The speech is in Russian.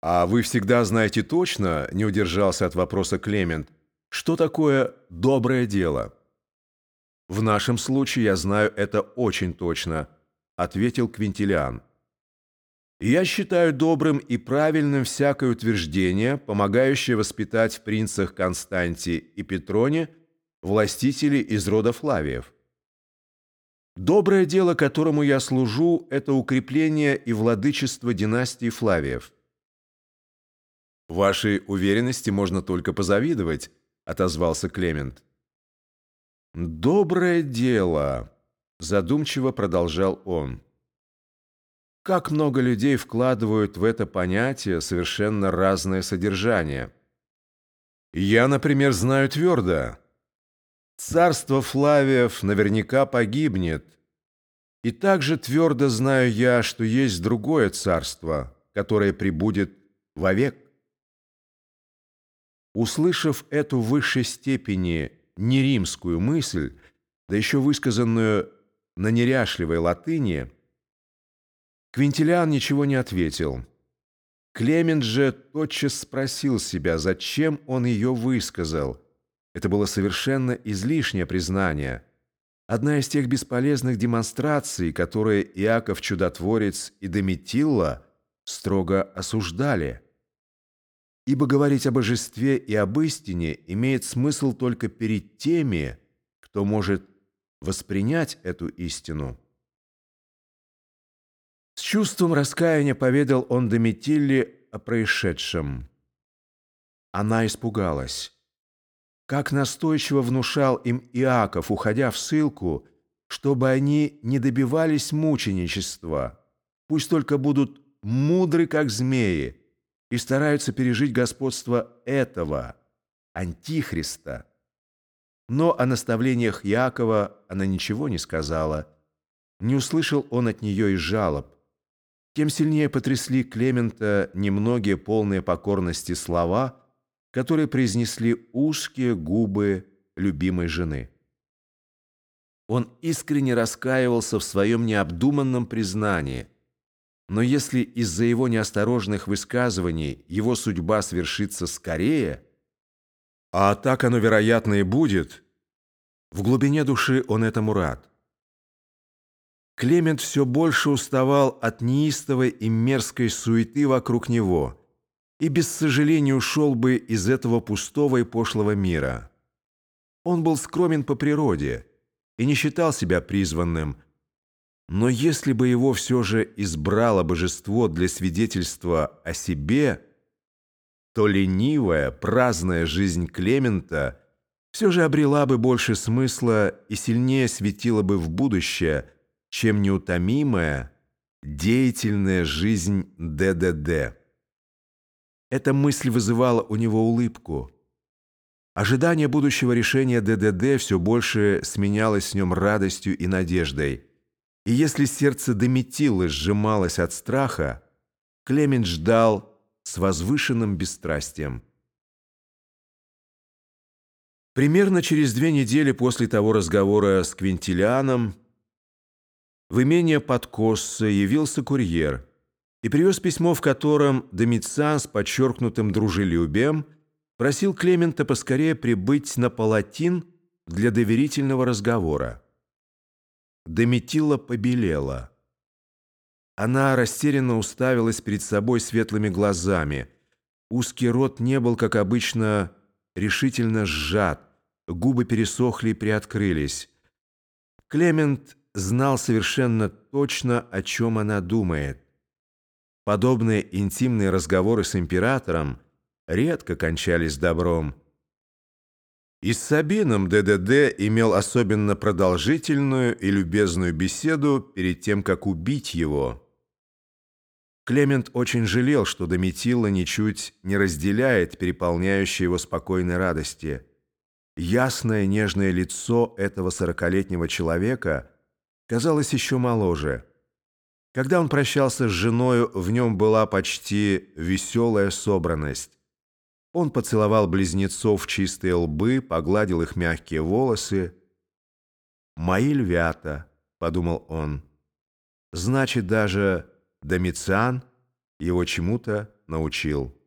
«А вы всегда знаете точно, — не удержался от вопроса Клемент, — что такое доброе дело?» «В нашем случае я знаю это очень точно», — ответил Квинтилиан. «Я считаю добрым и правильным всякое утверждение, помогающее воспитать в принцах Константе и Петроне властителей из рода Флавиев. Доброе дело, которому я служу, это укрепление и владычество династии Флавиев». «Вашей уверенности можно только позавидовать», — отозвался Клемент. «Доброе дело», — задумчиво продолжал он. «Как много людей вкладывают в это понятие совершенно разное содержание. Я, например, знаю твердо. Царство Флавиев наверняка погибнет. И также твердо знаю я, что есть другое царство, которое прибудет вовек. Услышав эту в высшей степени неримскую мысль, да еще высказанную на неряшливой латыни, Квинтилиан ничего не ответил. Клемент же тотчас спросил себя, зачем он ее высказал. Это было совершенно излишнее признание. Одна из тех бесполезных демонстраций, которые Иаков Чудотворец и Доmitilla строго осуждали – Ибо говорить о божестве и об истине имеет смысл только перед теми, кто может воспринять эту истину. С чувством раскаяния поведал он Доmitилле о происшедшем. Она испугалась. Как настойчиво внушал им Иаков, уходя в ссылку, чтобы они не добивались мученичества, пусть только будут мудры, как змеи, и стараются пережить господство этого, Антихриста. Но о наставлениях Якова она ничего не сказала. Не услышал он от нее и жалоб. Тем сильнее потрясли Клемента немногие полные покорности слова, которые произнесли узкие губы любимой жены. Он искренне раскаивался в своем необдуманном признании – но если из-за его неосторожных высказываний его судьба свершится скорее, а так оно, вероятно, и будет, в глубине души он этому рад. Клемент все больше уставал от неистовой и мерзкой суеты вокруг него и без сожаления ушел бы из этого пустого и пошлого мира. Он был скромен по природе и не считал себя призванным – но если бы его все же избрало божество для свидетельства о себе, то ленивая, праздная жизнь Клемента все же обрела бы больше смысла и сильнее светила бы в будущее, чем неутомимая, деятельная жизнь ДДД. Эта мысль вызывала у него улыбку. Ожидание будущего решения ДДД все больше сменялось с нем радостью и надеждой – и если сердце Дометилы сжималось от страха, Клемент ждал с возвышенным бесстрастием. Примерно через две недели после того разговора с Квинтилианом в имение Подкосса явился курьер и привез письмо, в котором Домициан с подчеркнутым дружелюбием просил Клемента поскорее прибыть на Палатин для доверительного разговора. Дометила побелела. Она растерянно уставилась перед собой светлыми глазами. Узкий рот не был, как обычно, решительно сжат, губы пересохли и приоткрылись. Клемент знал совершенно точно, о чем она думает. Подобные интимные разговоры с императором редко кончались добром. И с Сабином ДДД имел особенно продолжительную и любезную беседу перед тем, как убить его. Клемент очень жалел, что Доmitilla ничуть не разделяет переполняющей его спокойной радости. Ясное нежное лицо этого сорокалетнего человека казалось еще моложе. Когда он прощался с женою, в нем была почти веселая собранность. Он поцеловал близнецов в чистые лбы, погладил их мягкие волосы. «Мои львята», — подумал он. «Значит, даже Домициан его чему-то научил.